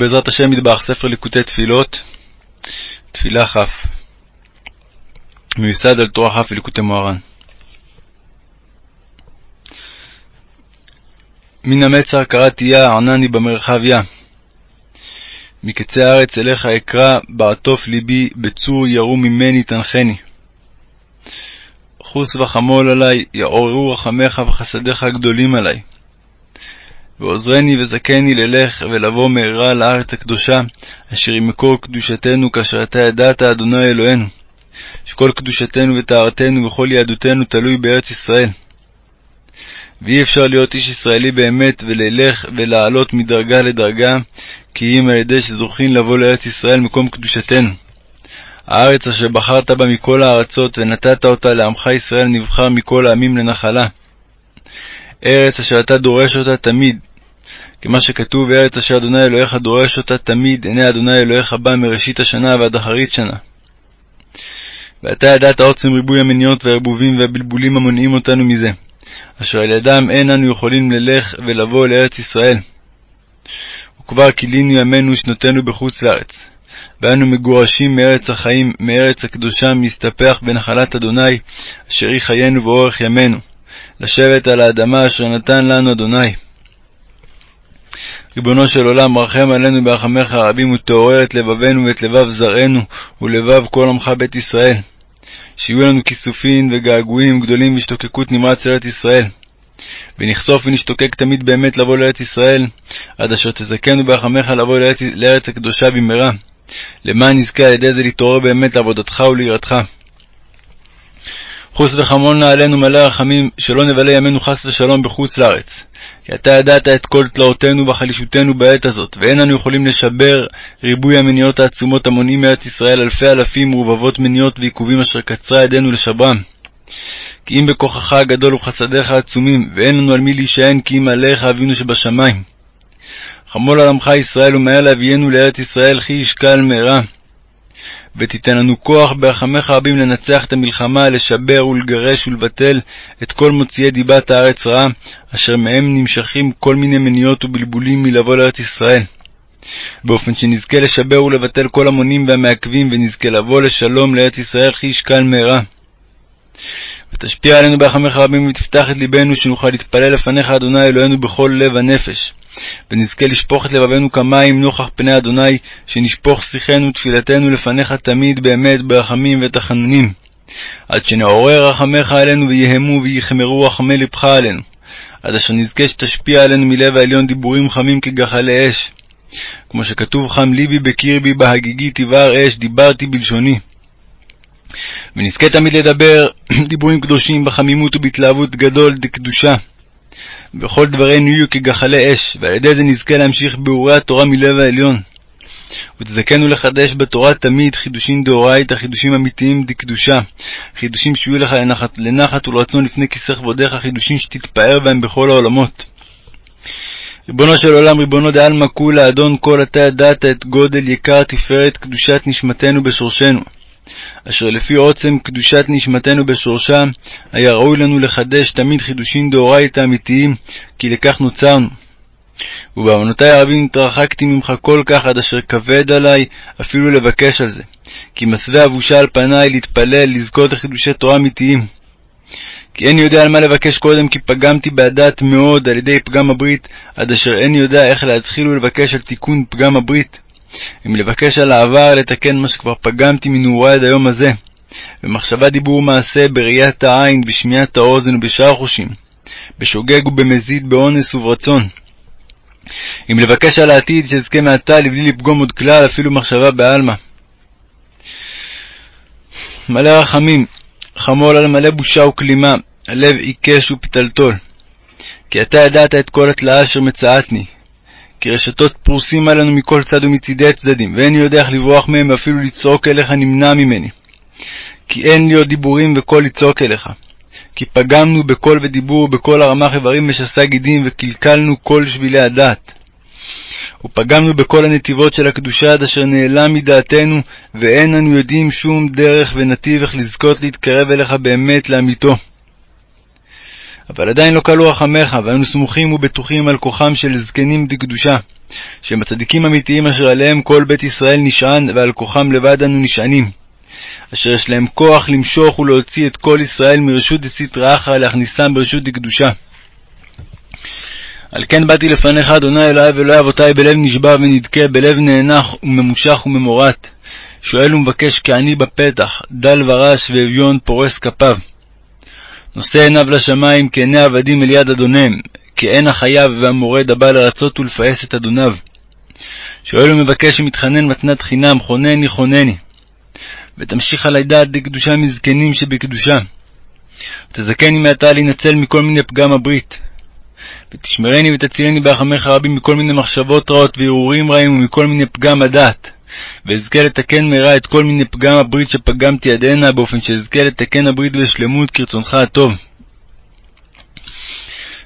בעזרת השם מטבח ספר ליקוטי תפילות, תפילה כ', מיוסד על תורה כ' ליקוטי מוהר"ן. מן המצר קראתי יה, ענני במרחביה. מקצה הארץ אליך אקרא, בעטוף ליבי, בצור ירום ממני תנחני. חוס וחמול עלי, יעוררו רחמך וחסדיך הגדולים עלי. ועוזרני וזכני ללך ולבוא מהרה לארץ הקדושה, אשר היא מקור קדושתנו, כאשר אתה ידעת, אדוני אלוהינו, שכל קדושתנו וטהרתנו וכל יהדותנו תלוי בארץ ישראל. ואי אפשר להיות איש ישראלי באמת וללך ולעלות מדרגה לדרגה, כי אם על ידי שזוכין לבוא לארץ ישראל מקום קדושתנו. הארץ אשר בחרת בה מכל הארצות, ונתת אותה לעמך ישראל נבחר מכל העמים לנחלה. ארץ אשר אתה דורש אותה תמיד, כמה שכתוב, ארץ אשר אדוני אלוהיך דורש אותה תמיד, עיני אדוני אלוהיך בא מראשית השנה ועד אחרית שנה. ואתה ידעת עוצם ריבוי המניות והערבובים והבלבולים המונעים אותנו מזה, אשר על ידם אין אנו יכולים ללך ולבוא לארץ ישראל. וכבר כילינו ימינו שנותינו בחוץ לארץ, ואנו מגורשים מארץ החיים, מארץ הקדושה, מסתפח בנחלת אדוני, אשר היא חיינו ואורך ימינו, לשבת על האדמה אשר נתן לנו אדוני. ריבונו של עולם, רחם עלינו ברחמך הרבים, ותעורר את לבבנו ואת לבב זרענו, ולבב כל עמך בית ישראל. שיהיו לנו כיסופים וגעגועים גדולים והשתוקקות נמרץ לארץ ישראל. ונחשוף ונשתוקק תמיד באמת לבוא לארץ ישראל, עד אשר תזכנו ברחמך לבוא לארץ, לארץ הקדושה במהרה, למען נזכה על ידי זה להתעורר באמת לעבודתך וליראתך. חוס וחמול נא עלינו מלא רחמים, שלא נבלה ימינו חס ושלום בחוץ לארץ. כי אתה ידעת את כל תלאותינו וחלישותנו בעת הזאת, ואין אנו יכולים לשבר ריבוי המניות העצומות המונעים מארץ ישראל אלפי אלפים ורבבות מניות ועיכובים אשר קצרה ידינו לשברם. כי אם בכוחך הגדול ובחסדיך העצומים, ואין לנו על מי להישען כי אם עליך אבינו שבשמיים. חמול על עמך ישראל ומהר להביאנו לארץ ישראל, כי ישקל מהרה. ותיתן לנו כוח ברחמך רבים לנצח את המלחמה, לשבר ולגרש ולבטל את כל מוציאי דיבת הארץ רעה, אשר מהם נמשכים כל מיני מניעות ובלבולים מלבוא לארץ ישראל. באופן שנזכה לשבר ולבטל כל המונים והמעכבים, ונזכה לבוא לשלום לארץ ישראל, כי ישקל מהרה. ותשפיע עלינו ברחמך רבים ותפתח את ליבנו, שנוכל להתפלל לפניך, אדוני אלוהינו, בכל לב הנפש. ונזכה לשפוך את לבבינו כמים נוכח פני אדוני, שנשפוך שיחנו ותפילתנו לפניך תמיד באמת ברחמים ותחנונים. עד שנעורר רחמך עלינו ויהמו ויחמרו רחמי לבך עלינו. עד אשר נזכה שתשפיע עלינו מלב העליון דיבורים חמים כגחלי אש. כמו שכתוב חם ליבי בקרבי בהגיגי תבער אש, דיברתי בלשוני. ונזכה תמיד לדבר דיבורים קדושים בחמימות ובהתלהבות גדול דקדושה. וכל דברינו יהיו כגחלי אש, ועל ידי זה נזכה להמשיך ביאורי התורה מלב העליון. ותזכנו לחדש בתורה תמיד חידושים דאורייתא, חידושים אמיתיים דקדושה, חידושים שיהיו לך לנחת, לנחת ולרצון לפני כיסא כבודיך, חידושים שתתפאר בהם בכל העולמות. ריבונו של עולם, ריבונו דעלמא כולה, אדון כל אתה ידעת את גודל יקר תפארת קדושת נשמתנו בשורשנו. אשר לפי עוצם קדושת נשמתנו בשורשה, היה ראוי לנו לחדש תמיד חידושים דאורייתא אמיתיים, כי לכך נוצרנו. ובעוונותי הרבים התרחקתי ממך כל כך, עד אשר כבד עלי אפילו לבקש על זה. כי מסווה הבושה על פניי להתפלל, לזכות לחידושי תורה אמיתיים. כי איני יודע על מה לבקש קודם, כי פגמתי בהדעת מאוד על ידי פגם הברית, עד אשר איני יודע איך להתחיל ולבקש על תיקון פגם הברית. אם לבקש על העבר לתקן מה שכבר פגמתי מנעורי עד היום הזה, במחשבה דיבור ומעשה, בראיית העין, בשמיעת האוזן ובשאר חושים, בשוגג ובמזיד, באונס וברצון. אם לבקש על העתיד שאזכה מעתה לבלי לפגום עוד כלל, אפילו מחשבה בעלמא. מלא רחמים, חמול על מלא בושה וכלימה, הלב עיקש ופתלתול. כי אתה ידעת את כל התלאה אשר מצאתני, כי רשתות פרוסים עלינו מכל צד ומצידי הצדדים, ואין לי יודע איך לברוח מהם, ואפילו לצעוק אליך נמנע ממני. כי אין לי עוד דיבורים וקול לצעוק אליך. כי פגמנו בקול ודיבור, בכל הרמ"ח איברים ושסה גידים, וקלקלנו כל שבילי הדעת. ופגמנו בכל הנתיבות של הקדושה עד אשר נעלם מדעתנו, ואין אנו יודעים שום דרך ונתיב איך לזכות להתקרב אליך באמת לאמיתו. אבל עדיין לא כלו רחמך, והיינו סמוכים ובטוחים על כוחם של זקנים דקדושה, שהם הצדיקים האמיתיים אשר עליהם כל בית ישראל נשען, ועל כוחם לבד אנו נשענים. אשר יש להם כוח למשוך ולהוציא את כל ישראל מרשות דסתרא אחרא להכניסם ברשות דקדושה. על כן באתי לפניך, אדוני אלוהי ואלוהי אבותי, בלב נשבר ונדכה, בלב נאנח וממושך וממורט. שואל ומבקש כעני בפתח, דל ורש ואביון פורס כפיו. נושא עיניו לשמיים כעיני עבדים אל יד אדוניהם, כעין החייב והמורד הבא לרצות ולפעס את אדוניו. שואל ומבקש ומתחנן מתנת חינם, חונני חונני. ותמשיך עלי דעת דקדושה מזקנים שבקדושה. ותזכני מעתה להינצל מכל מיני פגם הברית. ותשמרני ותצילני ברחמך רבים מכל מיני מחשבות רעות והרהורים רעים ומכל מיני פגם הדעת. ואזכה לתקן מהרה את כל מיני פגם הברית שפגמתי עד הנה, באופן שאזכה לתקן הברית בשלמות כרצונך הטוב.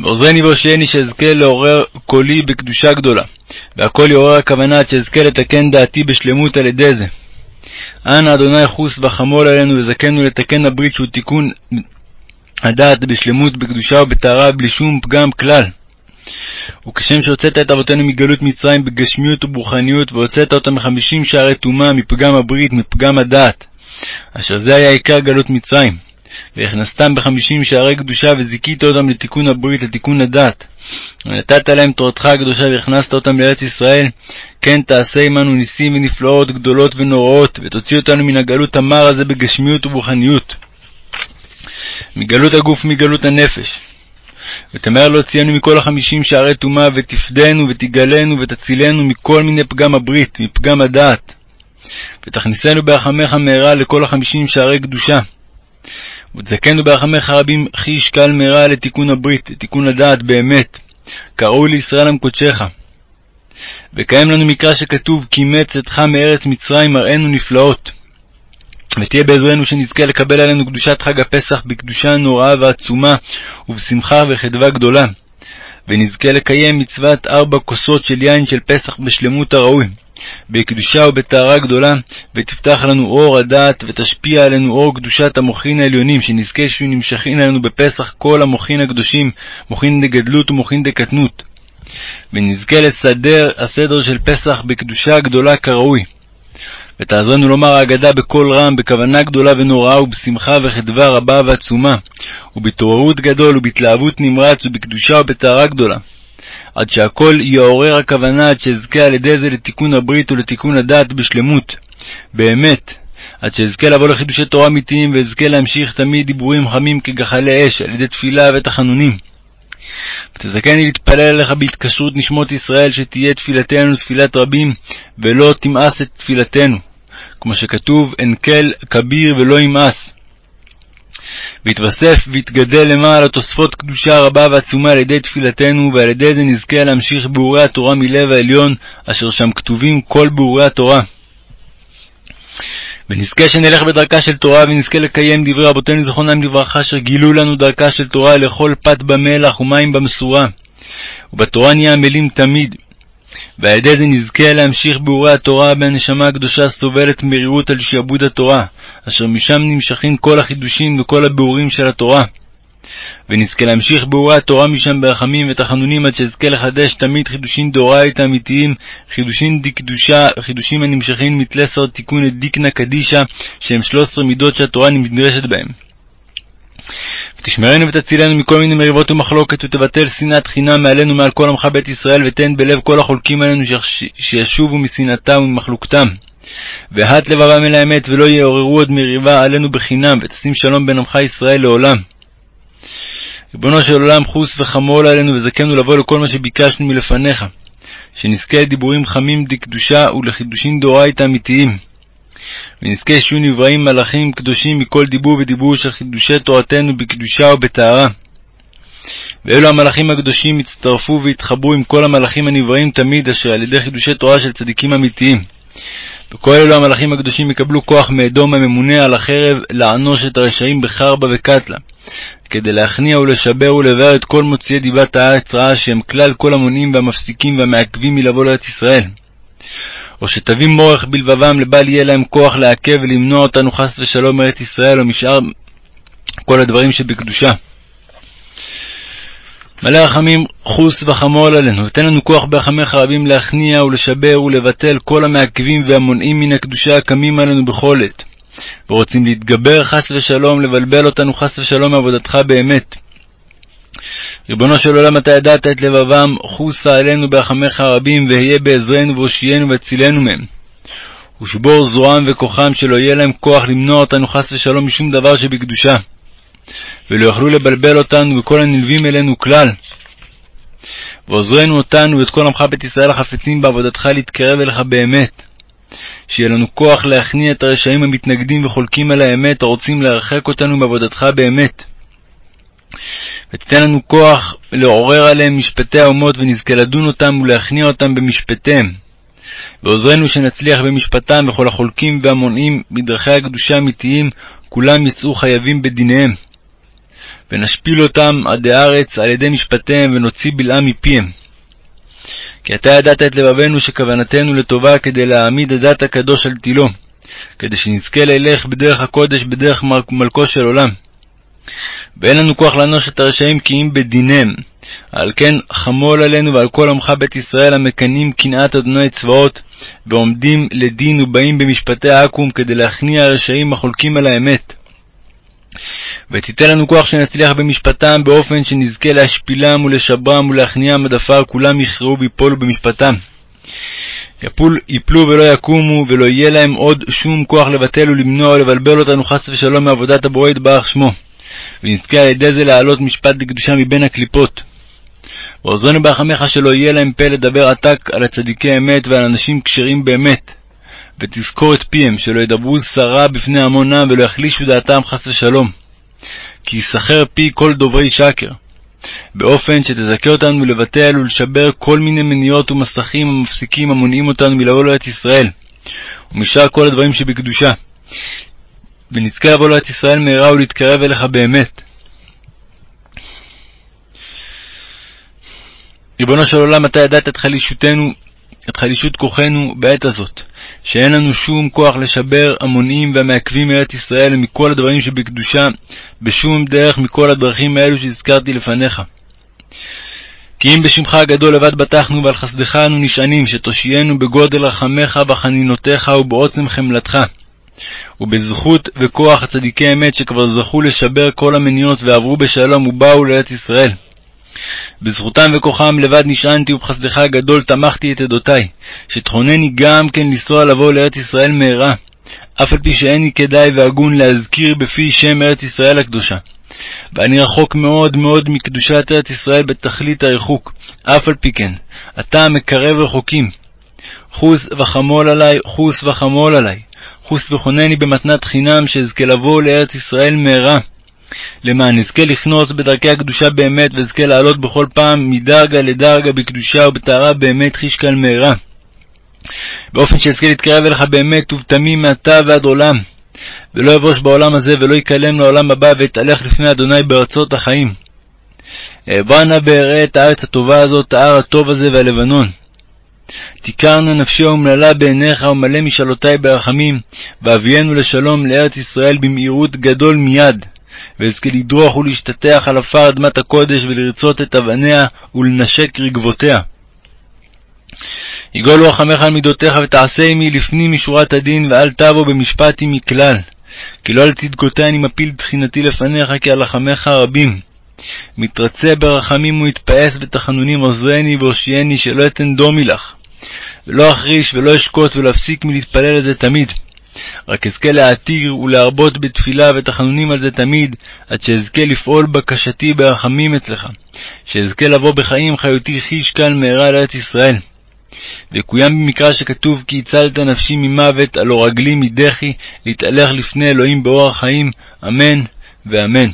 ועוזרני והושיעני שאזכה לעורר קולי בקדושה גדולה, והכל יעורר הכוונה עד שאזכה לתקן דעתי בשלמות על ידי זה. אנא אדוני חוס וחמול עלינו וזכנו לתקן הברית שהוא תיקון הדעת בשלמות, בקדושה ובטהרה, בלי שום פגם כלל. וכשם שהוצאת את אבותינו מגלות מצרים בגשמיות וברוחניות, והוצאת אותם מחמישים שערי טומאה, מפגם הברית, מפגם הדעת, אשר זה היה עיקר גלות מצרים. והכנסתם בחמישים שערי קדושה, וזיכית אותם לתיקון הברית, לתיקון הדת. ונתת להם תורתך הקדושה, והכנסת אותם לארץ ישראל, כן תעשה עמנו ניסים ונפלאות גדולות ונוראות, ותוציא אותנו מן הגלות המר הזה בגשמיות וברוחניות. מגלות הגוף ומגלות הנפש. ותמר להוציאנו מכל החמישים שערי טומאה, ותפדנו ותגלנו ותצילנו מכל מיני פגם הברית, מפגם הדעת. ותכניסנו ברחמך מהרה לכל החמישים שערי קדושה. ותזכנו ברחמך רבים חיש קל מהרה לתיקון הברית, לתיקון הדעת באמת, קראו לישראל עם קודשך. וקיים לנו מקרא שכתוב, כי מצאתך מארץ מצרים מראינו נפלאות. ותהיה בעזרנו שנזכה לקבל עלינו קדושת חג הפסח בקדושה נוראה ועצומה, ובשמחה וחדווה גדולה. ונזכה לקיים מצוות ארבע כוסות של יין של פסח בשלמות הראוי, בקדושה ובטהרה גדולה, ותפתח לנו אור הדעת, ותשפיע עלינו אור קדושת המוחין העליונים, שנזכה שיהיו נמשכין עלינו בפסח כל המוחין הקדושים, מוחין דגדלות ומוחין דקטנות. ונזכה לסדר הסדר של פסח בקדושה גדולה כראוי. ותעזרנו לומר ההגדה בקול רם, בכוונה גדולה ונוראה, ובשמחה וחדווה רבה ועצומה, ובהתעוררות גדול, ובהתלהבות נמרץ, ובקדושה ובטהרה גדולה. עד שהכל יעורר הכוונה, עד שאזכה על ידי זה לתיקון הברית ולתיקון הדעת בשלמות. באמת, עד שאזכה לבוא לחידושי תורה אמיתיים, ואזכה להמשיך תמיד דיבורים חמים כגחלי אש, על ידי תפילה ותחנונים. ותזכני להתפלל עליך בהתקשרות נשמות ישראל, שתהיה תפילתנו תפילת רבים, ולא תמאס את תפילתנו. כמו שכתוב, אין כל כביר ולא ימאס. ויתווסף ויתגדל למעלה תוספות קדושה רבה ועצומה על ידי תפילתנו, ועל ידי זה נזכה להמשיך ביאורי התורה מלב העליון, אשר שם כתובים כל ביאורי התורה. ונזכה שנלך בדרכה של תורה, ונזכה לקיים דברי רבותינו זכרונם לברכה, אשר גילו לנו דרכה של תורה, לאכול פת במלח ומים במשורה. ובתורה נהיה עמלים תמיד. ועל ידי זה נזכה להמשיך ביאורי התורה, והנשמה הקדושה סובלת מרירות על שעבוד התורה, אשר משם נמשכים כל החידושים וכל הביאורים של התורה. ונזכה להמשיך ביאורי התורה משם ברחמים ותחנונים עד שאזכה לחדש תמיד חידושים דאורייתא אמיתיים, חידושים דקדושה, חידושים הנמשכים מתלסר תיקון את דיקנא קדישא, שהם שלוש עשרה מידות שהתורה נדרשת בהם. ותשמרנו ותצילנו מכל מיני מריבות ומחלוקת, ותבטל שנאת חינם מעלינו מעל כל עמך בית ישראל, ותן בלב כל החולקים עלינו שישובו משנאתם וממחלוקתם. והט לבבם אל האמת, ולא יעוררו עוד מריבה עלינו בחינם, ותשים שלום בין עמך ישראל לעולם. ריבונו של עולם, חוס וחמול עלינו, וזכנו לבוא לכל מה שביקשנו מלפניך, שנזכה לדיבורים חמים דקדושה ולחידושים דאורייתא אמיתיים. ונזכה שיהיו נבראים מלאכים קדושים מכל דיבור ודיבור של חידושי תורתנו בקדושה ובטהרה. ואלו המלאכים הקדושים יצטרפו ויתחברו עם כל המלאכים הנבראים תמיד, אשר על ידי חידושי תורה של צדיקים אמיתיים. וכל אלו המלאכים הקדושים יקבלו כוח מאדום הממונה על החרב לענוש את הרשעים בחרבה וקטלה, כדי להכניע ולשבר ולבאר את כל מוציאי דיבת הארץ רעה, שהם כלל כל המונעים והמפסיקים והמעכבים מלבוא לארץ ישראל. או שתביא מורך בלבבם לבל יהיה להם כוח לעכב ולמנוע אותנו חס ושלום מארץ ישראל, או משאר כל הדברים שבקדושה. מלא רחמים חוס וחמול עלינו, ותן לנו כוח ברחמיך רבים להכניע ולשבר ולבטל כל המעכבים והמונעים מן הקדושה הקמים עלינו בכל עת, ורוצים להתגבר חס ושלום, לבלבל אותנו חס ושלום מעבודתך באמת. ריבונו של עולם, אתה ידעת את לבבם, חוסה עלינו ברחמיך הרבים, והיה בעזרנו והושיענו והצילנו מהם. ושבור זרועם וכוחם, שלא יהיה להם כוח למנוע אותנו חס ושלום משום דבר שבקדושה. ולא יוכלו לבלבל אותנו וכל הנלווים אלינו כלל. ועוזרנו אותנו ואת כל עמך בית ישראל החפצים בעבודתך להתקרב אליך באמת. שיהיה לנו כוח להכניע את הרשעים המתנגדים וחולקים על האמת, הרוצים להרחק אותנו מעבודתך באמת. ותיתן לנו כוח לעורר עליהם משפטי האומות, ונזכה לדון אותם ולהכניע אותם במשפטיהם. ועוזרנו שנצליח במשפטם, וכל החולקים והמונעים בדרכי הקדושה האמיתיים, כולם יצאו חייבים בדיניהם. ונשפיל אותם עדי הארץ על ידי משפטיהם, ונוציא בלעם מפיהם. כי אתה ידעת את לבבנו שכוונתנו לטובה כדי להעמיד הדת הקדוש על תילו, כדי שנזכה ללך בדרך הקודש בדרך מלכו של עולם. ואין לנו כוח לענוש את הרשעים כי אם בדיניהם. על כן חמול עלינו ועל כל עמך בית ישראל המקנאים קנאת אדוני צבאות, ועומדים לדין ובאים במשפטי העכו"ם כדי להכניע הרשעים החולקים על האמת. ותיתן לנו כוח שנצליח במשפטם באופן שנזכה להשפילם ולשברם ולהכניעם עד עפר כולם יכרעו ויפולו במשפטם. יפול, יפלו ולא יקומו, ולא יהיה להם עוד שום כוח לבטל ולמנוע ולבלבל אותנו חס ושלום מעבודת הבורא יתברך שמו. ונזכה על ידי זה להעלות משפט לקדושה מבין הקליפות. ועוזרנו ברחמך שלא יהיה להם פה לדבר עתק על הצדיקי אמת ועל אנשים כשרים באמת. ותזכור את פיהם, שלא ידברו סרה בפני המונם ולא יחלישו דעתם חס ושלום. כי יסחר פי כל דוברי שקר. באופן שתזכה אותנו לבטל ולשבר כל מיני מניעות ומסכים המפסיקים המונעים אותנו מלבוא לארץ ישראל, ומשאר כל הדברים שבקדושה. ונזכה לבוא לארץ ישראל מהרה ולהתקרב אליך באמת. ריבונו של עולם, אתה ידעת את חלישותנו, את חלישות כוחנו בעת הזאת, שאין לנו שום כוח לשבר המונעים והמעכבים מארץ ישראל ומכל הדברים שבקדושה, בשום דרך מכל הדרכים האלו שהזכרתי לפניך. כי אם בשמך הגדול לבד בטחנו ועל חסדך אנו נשענים, שתושיינו בגודל רחמך וחנינותיך ובעוצם חמלתך. ובזכות וכוח הצדיקי אמת שכבר זכו לשבר כל המניות ועברו בשלום ובאו לארץ ישראל. בזכותם וכוחם לבד נשענתי ובחסדך הגדול תמכתי את עדותי, שתכונני גם כן לנסוע לבוא לארץ ישראל מהרה, אף על פי שאין לי כדאי והגון להזכיר בפי שם ארץ ישראל הקדושה. ואני רחוק מאוד מאוד מקדושת ארץ ישראל בתכלית הריחוק, אף על פי כן, אתה המקרב רחוקים. חוס וחמול עלי, חוס וחמול עלי, חוס וחונני במתנת חינם, שאזכה לבוא לארץ ישראל מהרה. למען אזכה לכנוס בדרכי הקדושה באמת, ואזכה לעלות בכל פעם מדרגה לדרגה בקדושה ובטהרה באמת חישקל מהרה. באופן שאזכה להתקרב אליך באמת ובתמים מעתה ועד עולם. ולא יבוש בעולם הזה ולא ייכלם לעולם הבא, ואתהלך לפני אדוני בארצות החיים. אעברה נא באראה את הארץ הטובה הזאת, ההר הטוב הזה והלבנון. תיכרנה נפשי האומללה בעיניך, ומלא משאלותי ברחמים, ואביאנו לשלום לארץ ישראל במהירות גדול מיד. ואזכה לדרוך ולהשתטח על עפר אדמת הקודש, ולרצות את אבניה, ולנשק רגבותיה. יגול רחמך על מידותיך, ותעשה עמי לפנים משורת הדין, ואל תבוא במשפט עמי כלל. כי לא על צדקותי אני מפיל תחינתי לפניך, כי על לחמך רבים. מתרצה ברחמים ומתפעס בתחנונים עוזרני והושיעני, שלא אתן דומי לך. ולא אחריש ולא אשקוט, ולהפסיק מלהתפלל על זה תמיד. רק אזכה להתיר ולהרבות בתפילה ותחנונים על זה תמיד, עד שאזכה לפעול בקשתי ברחמים אצלך, שאזכה לבוא בחיים חיותי חיש כאן מהרה לארץ ישראל. ויקוים במקרא שכתוב כי הצלת נפשי ממוות, הלא רגלי מדחי, להתהלך לפני אלוהים באורח חיים, אמן ואמן.